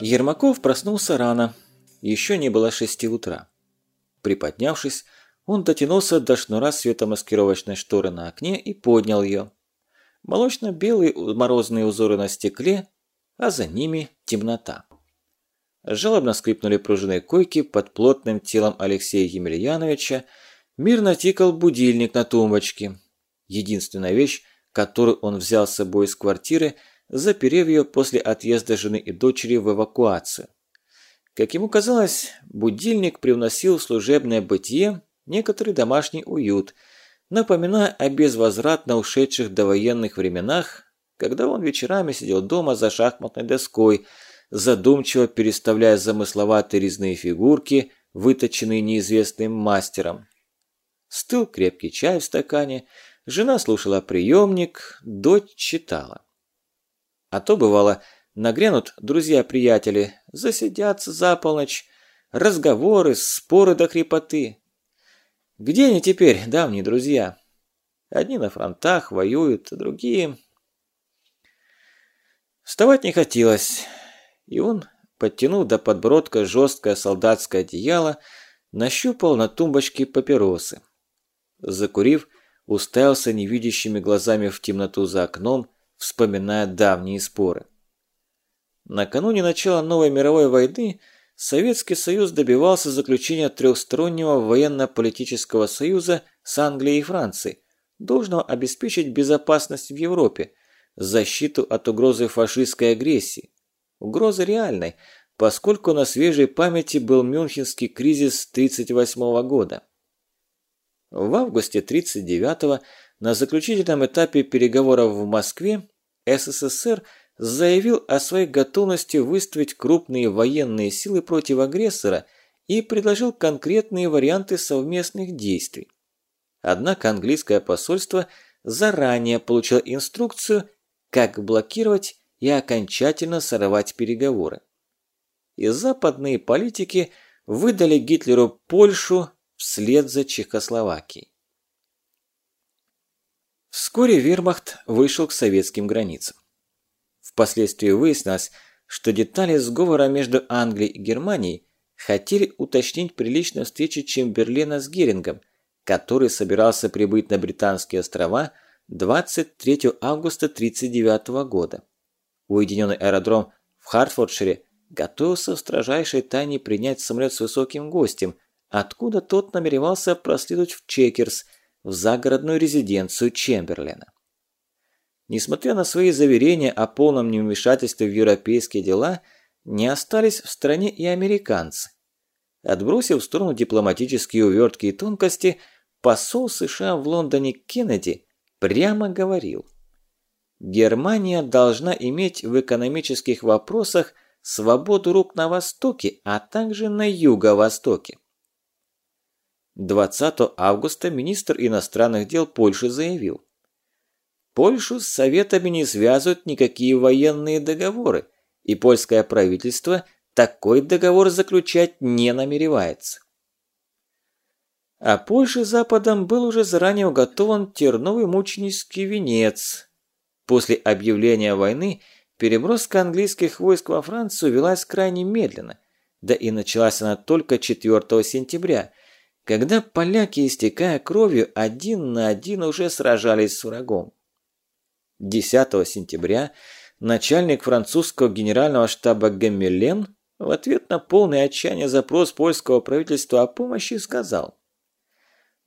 Ермаков проснулся рано, еще не было шести утра. Приподнявшись, он дотянулся до шнура светомаскировочной шторы на окне и поднял ее. Молочно-белые морозные узоры на стекле, а за ними темнота. Жалобно скрипнули пружины койки под плотным телом Алексея Емельяновича, мирно тикал будильник на тумбочке. Единственная вещь, которую он взял с собой из квартиры – заперев ее после отъезда жены и дочери в эвакуацию. Как ему казалось, будильник привносил в служебное бытие некоторый домашний уют, напоминая о безвозвратно ушедших довоенных временах, когда он вечерами сидел дома за шахматной доской, задумчиво переставляя замысловатые резные фигурки, выточенные неизвестным мастером. Стыл крепкий чай в стакане, жена слушала приемник, дочь читала. А то, бывало, нагрянут друзья-приятели, засидятся за полночь, разговоры, споры до хрипоты. Где они теперь, давние друзья? Одни на фронтах воюют, другие... Вставать не хотелось, и он, подтянув до подбородка жесткое солдатское одеяло, нащупал на тумбочке папиросы. Закурив, уставился невидящими глазами в темноту за окном, вспоминая давние споры. Накануне начала новой мировой войны Советский Союз добивался заключения трехстороннего военно-политического союза с Англией и Францией, должного обеспечить безопасность в Европе, защиту от угрозы фашистской агрессии. Угрозы реальной, поскольку на свежей памяти был Мюнхенский кризис 1938 года. В августе 1939 на заключительном этапе переговоров в Москве СССР заявил о своей готовности выставить крупные военные силы против агрессора и предложил конкретные варианты совместных действий. Однако английское посольство заранее получило инструкцию, как блокировать и окончательно сорвать переговоры. И западные политики выдали Гитлеру Польшу вслед за Чехословакией. Вскоре вермахт вышел к советским границам. Впоследствии выяснилось, что детали сговора между Англией и Германией хотели уточнить при личной встрече Чемберлена с Герингом, который собирался прибыть на Британские острова 23 августа 1939 года. Уединенный аэродром в Хартфордшире готовился в строжайшей тайне принять самолет с высоким гостем, откуда тот намеревался проследовать в Чекерс – в загородную резиденцию Чемберлена. Несмотря на свои заверения о полном невмешательстве в европейские дела, не остались в стране и американцы. Отбросив в сторону дипломатические увертки и тонкости, посол США в Лондоне Кеннеди прямо говорил «Германия должна иметь в экономических вопросах свободу рук на Востоке, а также на Юго-Востоке. 20 августа министр иностранных дел Польши заявил. Польшу с Советами не связывают никакие военные договоры, и польское правительство такой договор заключать не намеревается. А Польше Западом был уже заранее уготован терновый мученический венец. После объявления войны переброска английских войск во Францию велась крайне медленно, да и началась она только 4 сентября – когда поляки, истекая кровью, один на один уже сражались с врагом. 10 сентября начальник французского генерального штаба Гаммелен в ответ на полный отчаяние запрос польского правительства о помощи сказал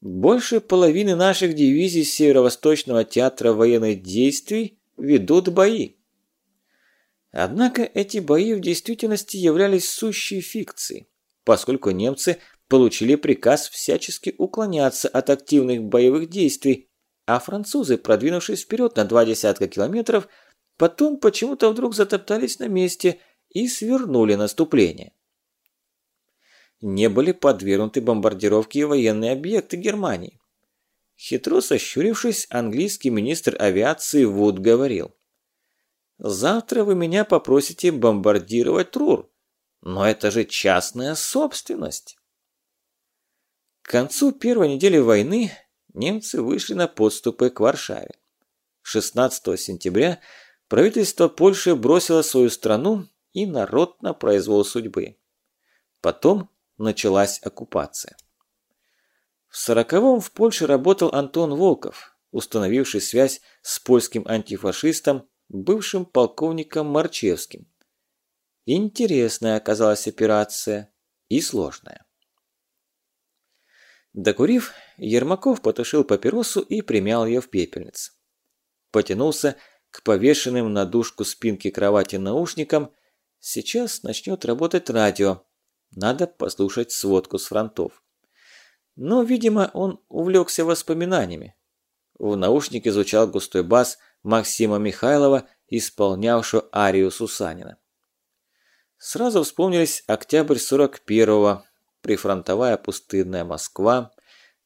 «Больше половины наших дивизий Северо-Восточного театра военных действий ведут бои». Однако эти бои в действительности являлись сущей фикцией, поскольку немцы – получили приказ всячески уклоняться от активных боевых действий, а французы, продвинувшись вперед на два десятка километров, потом почему-то вдруг затоптались на месте и свернули наступление. Не были подвергнуты бомбардировке и военные объекты Германии. Хитро сощурившись, английский министр авиации Вуд говорил. «Завтра вы меня попросите бомбардировать Трур, но это же частная собственность». К концу первой недели войны немцы вышли на подступы к Варшаве. 16 сентября правительство Польши бросило свою страну и народ на произвол судьбы. Потом началась оккупация. В сороковом в Польше работал Антон Волков, установивший связь с польским антифашистом, бывшим полковником Марчевским. Интересная оказалась операция и сложная. Докурив, Ермаков потушил папиросу и примял ее в пепельнице. Потянулся к повешенным на дужку спинки кровати наушникам. Сейчас начнет работать радио. Надо послушать сводку с фронтов. Но, видимо, он увлекся воспоминаниями. В наушнике звучал густой бас Максима Михайлова, исполнявшего арию Сусанина. Сразу вспомнились октябрь 41-го, прифронтовая пустынная Москва,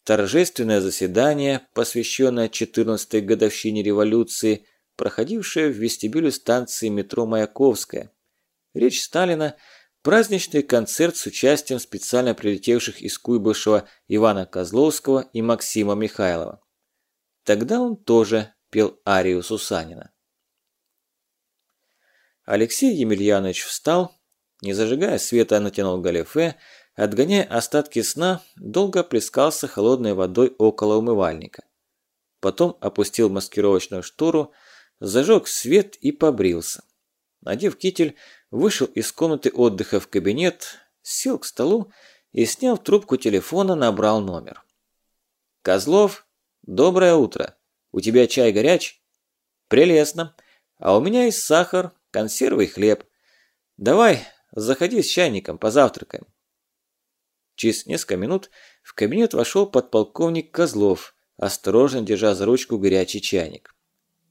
торжественное заседание, посвященное 14-й годовщине революции, проходившее в вестибюле станции метро Маяковская, речь Сталина – Праздничный концерт с участием специально прилетевших из Куйбышева Ивана Козловского и Максима Михайлова. Тогда он тоже пел арию Сусанина. Алексей Емельянович встал, не зажигая света, натянул галифе, отгоняя остатки сна, долго плескался холодной водой около умывальника. Потом опустил маскировочную штору, зажег свет и побрился. Надев китель, вышел из комнаты отдыха в кабинет, сел к столу и, сняв трубку телефона, набрал номер. «Козлов, доброе утро. У тебя чай горяч?» «Прелестно. А у меня есть сахар, консервы и хлеб. Давай, заходи с чайником, позавтракаем». Через несколько минут в кабинет вошел подполковник Козлов, осторожно держа за ручку горячий чайник.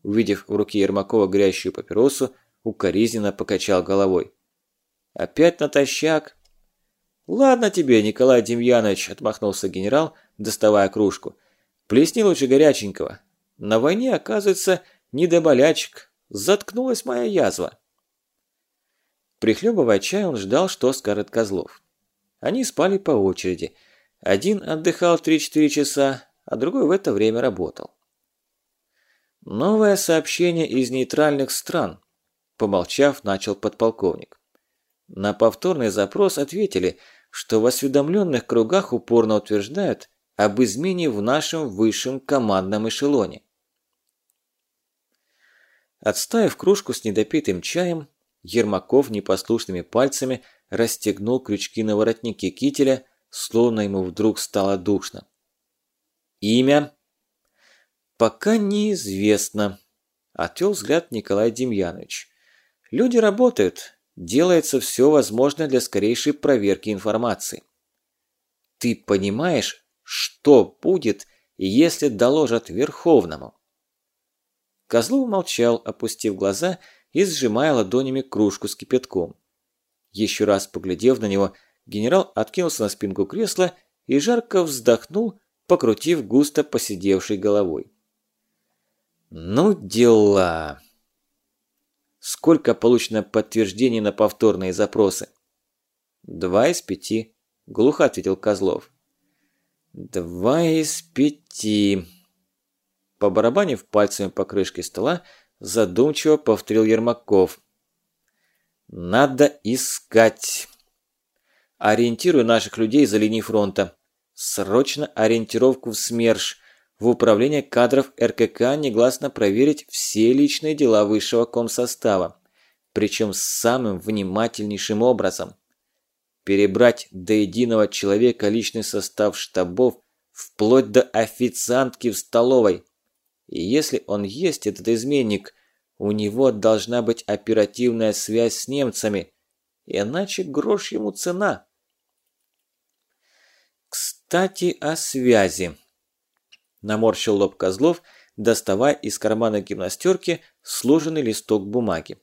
Увидев в руке Ермакова горящую папиросу, укоризненно покачал головой. «Опять натощак?» «Ладно тебе, Николай Демьянович», – отмахнулся генерал, доставая кружку. «Плесни лучше горяченького. На войне, оказывается, не до болячек. Заткнулась моя язва». Прихлебывая чай, он ждал, что скажет Козлов. Они спали по очереди. Один отдыхал 3-4 часа, а другой в это время работал. Новое сообщение из нейтральных стран. Помолчав, начал подполковник. На повторный запрос ответили, что в осведомленных кругах упорно утверждают об измене в нашем высшем командном эшелоне. Отставив кружку с недопитым чаем, Ермаков непослушными пальцами расстегнул крючки на воротнике кителя, словно ему вдруг стало душно. «Имя?» «Пока неизвестно», – отвел взгляд Николай Демьянович. Люди работают, делается все возможное для скорейшей проверки информации. Ты понимаешь, что будет, если доложат Верховному? Козлов молчал, опустив глаза и сжимая ладонями кружку с кипятком. Еще раз поглядев на него, генерал откинулся на спинку кресла и жарко вздохнул, покрутив густо посидевшей головой. «Ну дела!» Сколько получено подтверждений на повторные запросы? Два из пяти, глухо ответил Козлов. Два из пяти. По барабанив пальцами по крышке стола, задумчиво повторил Ермаков. Надо искать. Ориентирую наших людей за линией фронта. Срочно ориентировку в СМЕРШ в управление кадров РКК негласно проверить все личные дела высшего комсостава, причем самым внимательнейшим образом. Перебрать до единого человека личный состав штабов вплоть до официантки в столовой. И если он есть, этот изменник, у него должна быть оперативная связь с немцами, иначе грош ему цена. Кстати, о связи. Наморщил лоб Козлов, доставая из кармана гимнастерки сложенный листок бумаги.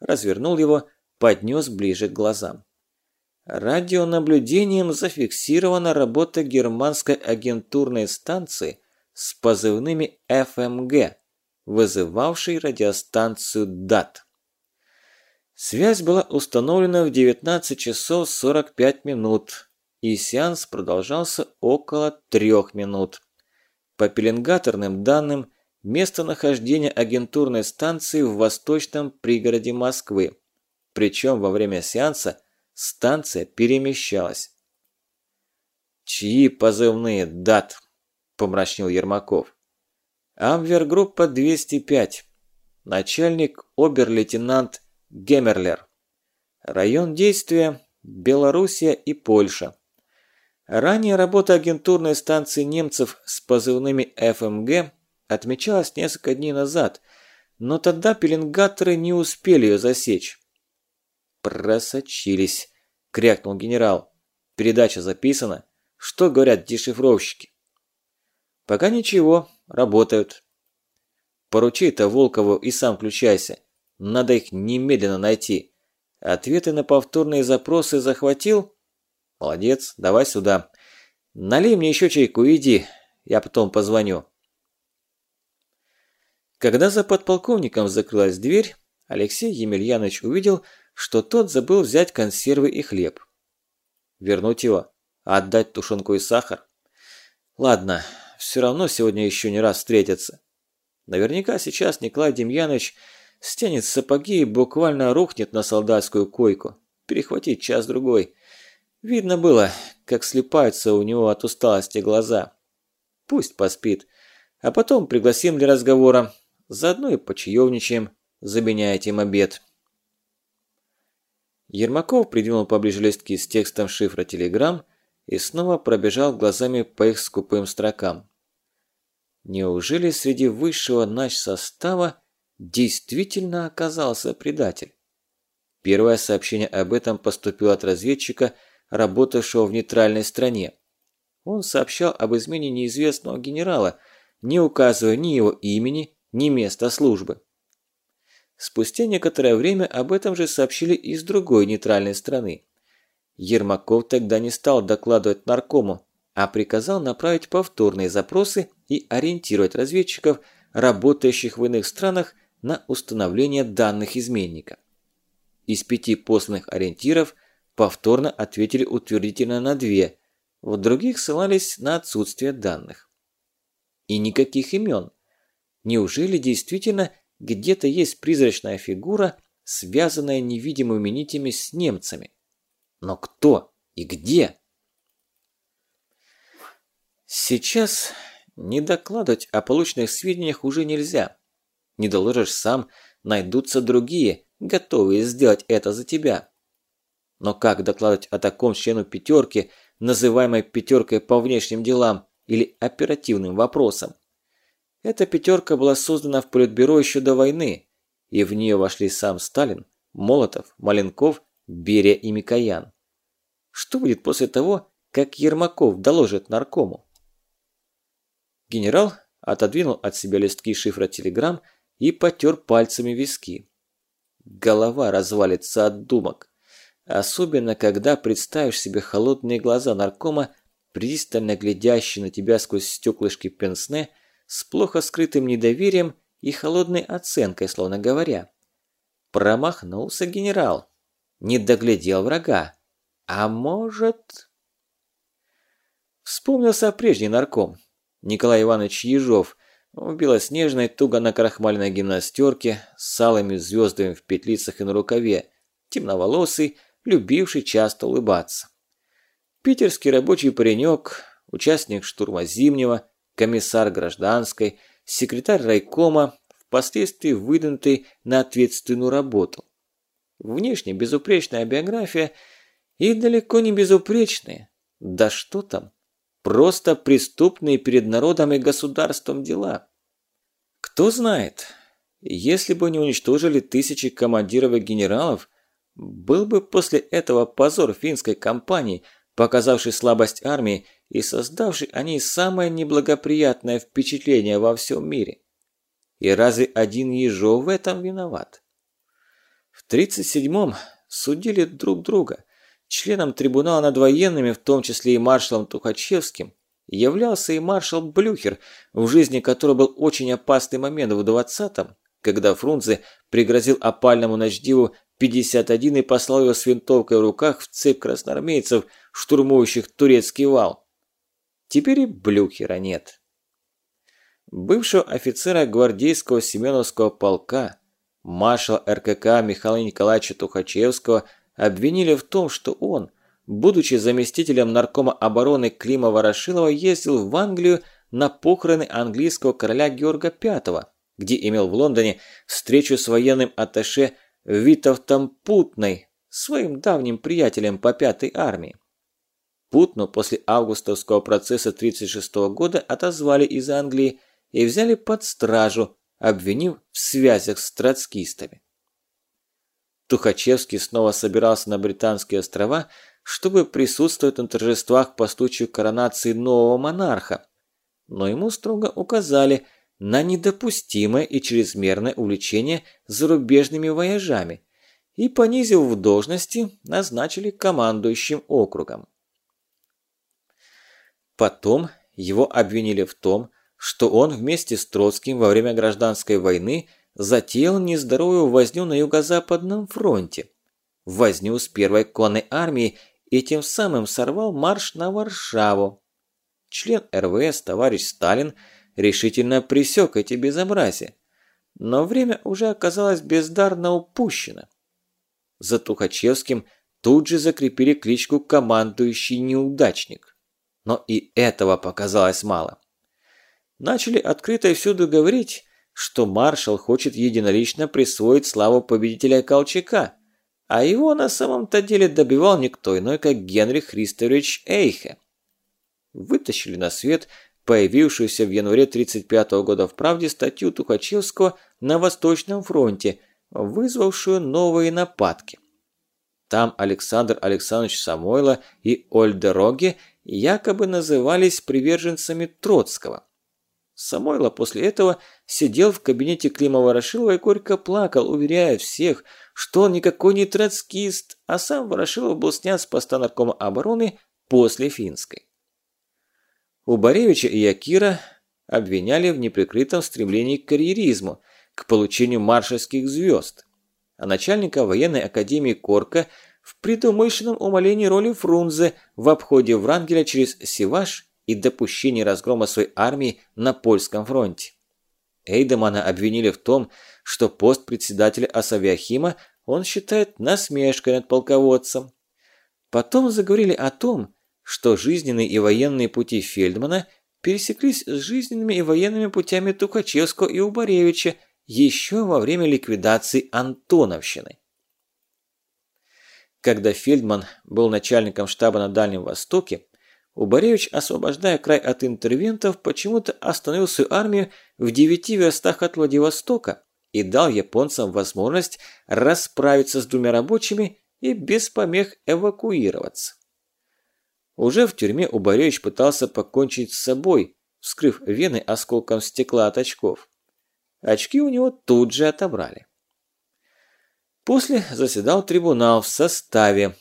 Развернул его, поднес ближе к глазам. Радионаблюдением зафиксирована работа германской агентурной станции с позывными ФМГ, вызывавшей радиостанцию ДАТ. Связь была установлена в 19 часов 45 минут, и сеанс продолжался около трех минут. По пеленгаторным данным, местонахождение агентурной станции в восточном пригороде Москвы. Причем во время сеанса станция перемещалась. «Чьи позывные дат?» – помрачнел Ермаков. «Амвергруппа 205. Начальник обер-лейтенант Геммерлер. Район действия – Белоруссия и Польша. Ранее работа агентурной станции немцев с позывными ФМГ отмечалась несколько дней назад, но тогда пеленгаторы не успели ее засечь. «Просочились», – крякнул генерал. «Передача записана. Что говорят дешифровщики?» «Пока ничего, работают». «Поручи-то Волкову и сам включайся. Надо их немедленно найти. Ответы на повторные запросы захватил?» «Молодец, давай сюда. Налей мне еще чайку иди, я потом позвоню». Когда за подполковником закрылась дверь, Алексей Емельянович увидел, что тот забыл взять консервы и хлеб. Вернуть его? Отдать тушенку и сахар? Ладно, все равно сегодня еще не раз встретятся. Наверняка сейчас Николай Демьянович стянет сапоги и буквально рухнет на солдатскую койку. Перехватить час-другой. Видно было, как слепаются у него от усталости глаза. Пусть поспит. А потом пригласим для разговора. Заодно и почаевничаем, заменяйте им обед. Ермаков придвинул поближе листки с текстом шифра телеграмм и снова пробежал глазами по их скупым строкам. Неужели среди высшего нач состава действительно оказался предатель? Первое сообщение об этом поступило от разведчика, работавшего в нейтральной стране. Он сообщал об измене неизвестного генерала, не указывая ни его имени, ни места службы. Спустя некоторое время об этом же сообщили из другой нейтральной страны. Ермаков тогда не стал докладывать наркому, а приказал направить повторные запросы и ориентировать разведчиков, работающих в иных странах, на установление данных изменника. Из пяти посланных ориентиров повторно ответили утвердительно на две, в других ссылались на отсутствие данных. И никаких имен. Неужели действительно где-то есть призрачная фигура, связанная невидимыми нитями с немцами. Но кто и где? Сейчас не докладывать о полученных сведениях уже нельзя. Не доложишь сам, найдутся другие, готовые сделать это за тебя. Но как докладывать о таком члену пятерки, называемой пятеркой по внешним делам или оперативным вопросам? Эта пятерка была создана в Политбюро еще до войны, и в нее вошли сам Сталин, Молотов, Маленков, Берия и Микоян. Что будет после того, как Ермаков доложит наркому? Генерал отодвинул от себя листки шифра телеграмм и потер пальцами виски. Голова развалится от думок. Особенно, когда представишь себе холодные глаза наркома, пристально глядящие на тебя сквозь стеклышки пенсне – с плохо скрытым недоверием и холодной оценкой, словно говоря. Промахнулся генерал. Не доглядел врага. А может... Вспомнился прежний нарком. Николай Иванович Ежов в белоснежной, туго накрахмаленной гимнастерке с алыми звездами в петлицах и на рукаве, темноволосый, любивший часто улыбаться. Питерский рабочий паренек, участник штурма Зимнего, комиссар гражданской, секретарь райкома, впоследствии выдвинутый на ответственную работу. Внешне безупречная биография и далеко не безупречные. Да что там, просто преступные перед народом и государством дела. Кто знает, если бы не уничтожили тысячи командиров и генералов, был бы после этого позор финской кампании, показавший слабость армии и создавший о ней самое неблагоприятное впечатление во всем мире. И разве один Ежов в этом виноват? В 37-м судили друг друга. Членом трибунала над военными, в том числе и маршалом Тухачевским, являлся и маршал Блюхер, в жизни которого был очень опасный момент в 20-м, когда Фрунзе пригрозил опальному ночдиву 51 и послал его с винтовкой в руках в цепь красноармейцев, штурмующих турецкий вал. Теперь и Блюхера нет. бывшего офицера гвардейского Семеновского полка, маршала РКК Михаила Николаевича Тухачевского обвинили в том, что он, будучи заместителем наркома обороны Клима Ворошилова, ездил в Англию на похороны английского короля Георга V, где имел в Лондоне встречу с военным атташе Витовтом Путной, своим давним приятелем по пятой армии. Путну после августовского процесса 1936 года отозвали из Англии и взяли под стражу, обвинив в связях с троцкистами. Тухачевский снова собирался на Британские острова, чтобы присутствовать на торжествах по случаю коронации нового монарха, но ему строго указали на недопустимое и чрезмерное увлечение зарубежными вояжами и, понизив в должности, назначили командующим округом. Потом его обвинили в том, что он вместе с Троцким во время гражданской войны затеял нездоровую возню на Юго-Западном фронте, возню с первой конной армией и тем самым сорвал марш на Варшаву. Член РВС товарищ Сталин решительно пресек эти безобразия, но время уже оказалось бездарно упущено. За Тухачевским тут же закрепили кличку «командующий неудачник». Но и этого показалось мало начали открыто и всюду говорить, что маршал хочет единолично присвоить славу победителя Колчака, а его на самом-то деле добивал никто иной, как Генрих Христович Эйхе. Вытащили на свет появившуюся в январе 1935 года в «Правде» статью Тухачевского на Восточном фронте, вызвавшую новые нападки. Там Александр Александрович Самойло и Ольдероге якобы назывались приверженцами Троцкого. Самойло после этого сидел в кабинете Клима Ворошилова и горько плакал, уверяя всех, что он никакой не троцкист, а сам Ворошилов был снят с поста наркома обороны после финской. У Боревича и Якира обвиняли в неприкрытом стремлении к карьеризму, к получению маршальских звезд, а начальника военной академии Корка в предумышленном умалении роли Фрунзе в обходе Врангеля через Сиваш и допущении разгрома своей армии на польском фронте. Эйдемана обвинили в том, что пост председателя Асавиахима он считает насмешкой над полководцем. Потом заговорили о том, что жизненные и военные пути Фельдмана пересеклись с жизненными и военными путями Тухачевского и Убаревича еще во время ликвидации Антоновщины. Когда Фельдман был начальником штаба на Дальнем Востоке, Убаревич, освобождая край от интервентов, почему-то остановил свою армию в девяти верстах от Владивостока и дал японцам возможность расправиться с двумя рабочими и без помех эвакуироваться. Уже в тюрьме Убаревич пытался покончить с собой, вскрыв вены осколком стекла от очков. Очки у него тут же отобрали. После заседал трибунал в составе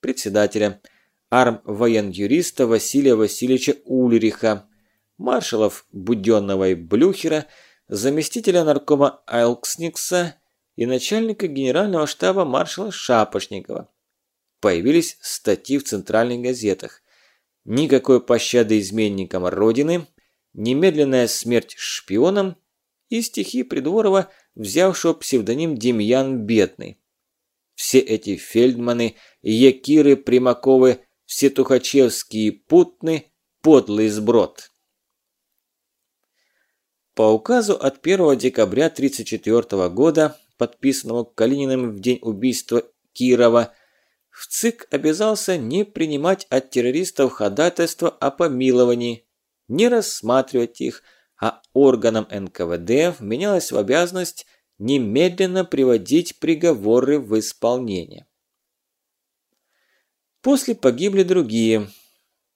председателя – арм-воен-юриста Василия Васильевича Ульриха, маршалов Буденного и Блюхера, заместителя наркома Айлксникса и начальника генерального штаба маршала Шапошникова. Появились статьи в центральных газетах. Никакой пощады изменникам Родины, немедленная смерть шпионам и стихи Придворова, взявшего псевдоним Демьян Бедный. Все эти фельдманы, якиры, примаковы все тухачевские путны, подлый сброд. По указу от 1 декабря 1934 года, подписанному Калининым в день убийства Кирова, в ЦИК обязался не принимать от террористов ходатайства о помиловании, не рассматривать их, а органам НКВД вменялась в обязанность немедленно приводить приговоры в исполнение. После погибли другие.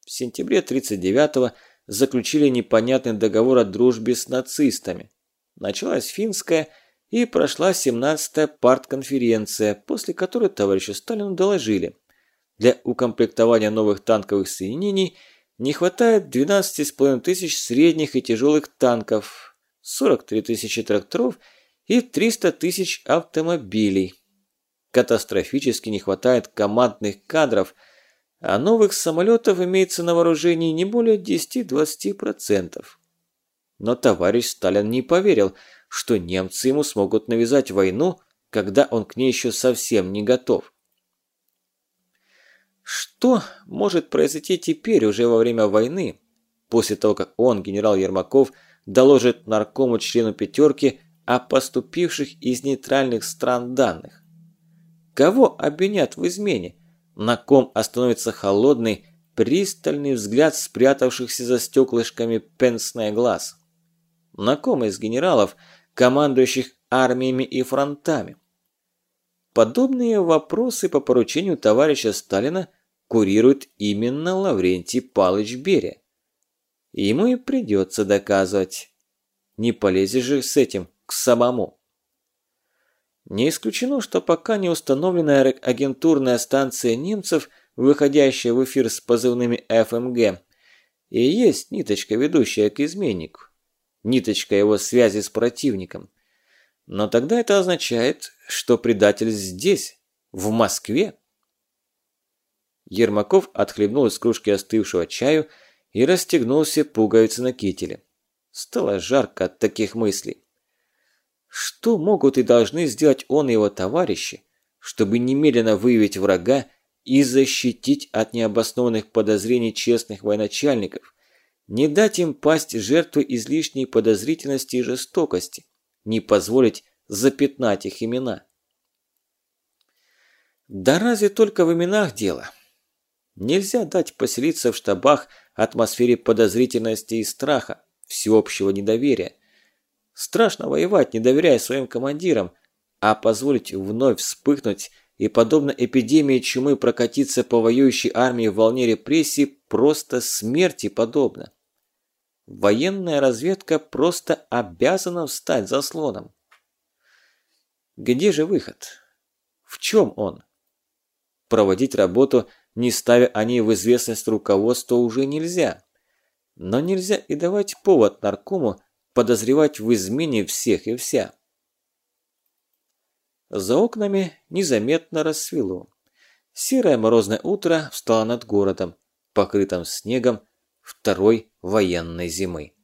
В сентябре 1939-го заключили непонятный договор о дружбе с нацистами. Началась финская и прошла 17-я партконференция, после которой товарищу Сталину доложили. Для укомплектования новых танковых соединений не хватает 12,5 тысяч средних и тяжелых танков, 43 тысячи тракторов и 300 тысяч автомобилей. Катастрофически не хватает командных кадров, а новых самолетов имеется на вооружении не более 10-20%. но товарищ Сталин не поверил, что немцы ему смогут навязать войну, когда он к ней еще совсем не готов. Что может произойти теперь, уже во время войны, после того, как он, генерал Ермаков, доложит наркому члену пятерки о поступивших из нейтральных стран данных? Кого обвинят в измене? На ком остановится холодный, пристальный взгляд спрятавшихся за стеклышками пенсное глаз? На ком из генералов, командующих армиями и фронтами? Подобные вопросы по поручению товарища Сталина курирует именно Лаврентий Палыч Берия. Ему и придется доказывать. Не полезешь же с этим к самому. Не исключено, что пока не установленная агентурная станция немцев, выходящая в эфир с позывными ФМГ, и есть ниточка, ведущая к изменнику. Ниточка его связи с противником. Но тогда это означает, что предатель здесь, в Москве. Ермаков отхлебнул из кружки остывшего чаю и расстегнул все пуговицы на кителе. Стало жарко от таких мыслей. Что могут и должны сделать он и его товарищи, чтобы немедленно выявить врага и защитить от необоснованных подозрений честных военачальников, не дать им пасть жертвой излишней подозрительности и жестокости, не позволить запятнать их имена. Да разве только в именах дело? Нельзя дать поселиться в штабах атмосфере подозрительности и страха, всеобщего недоверия. Страшно воевать, не доверяя своим командирам, а позволить вновь вспыхнуть и, подобно эпидемии чумы, прокатиться по воюющей армии в волне репрессий просто смерти подобно. Военная разведка просто обязана встать заслоном. Где же выход? В чем он? Проводить работу, не ставя о ней в известность руководства, уже нельзя. Но нельзя и давать повод наркому подозревать в измене всех и вся. За окнами незаметно рассвело. Серое морозное утро встало над городом, покрытым снегом второй военной зимы.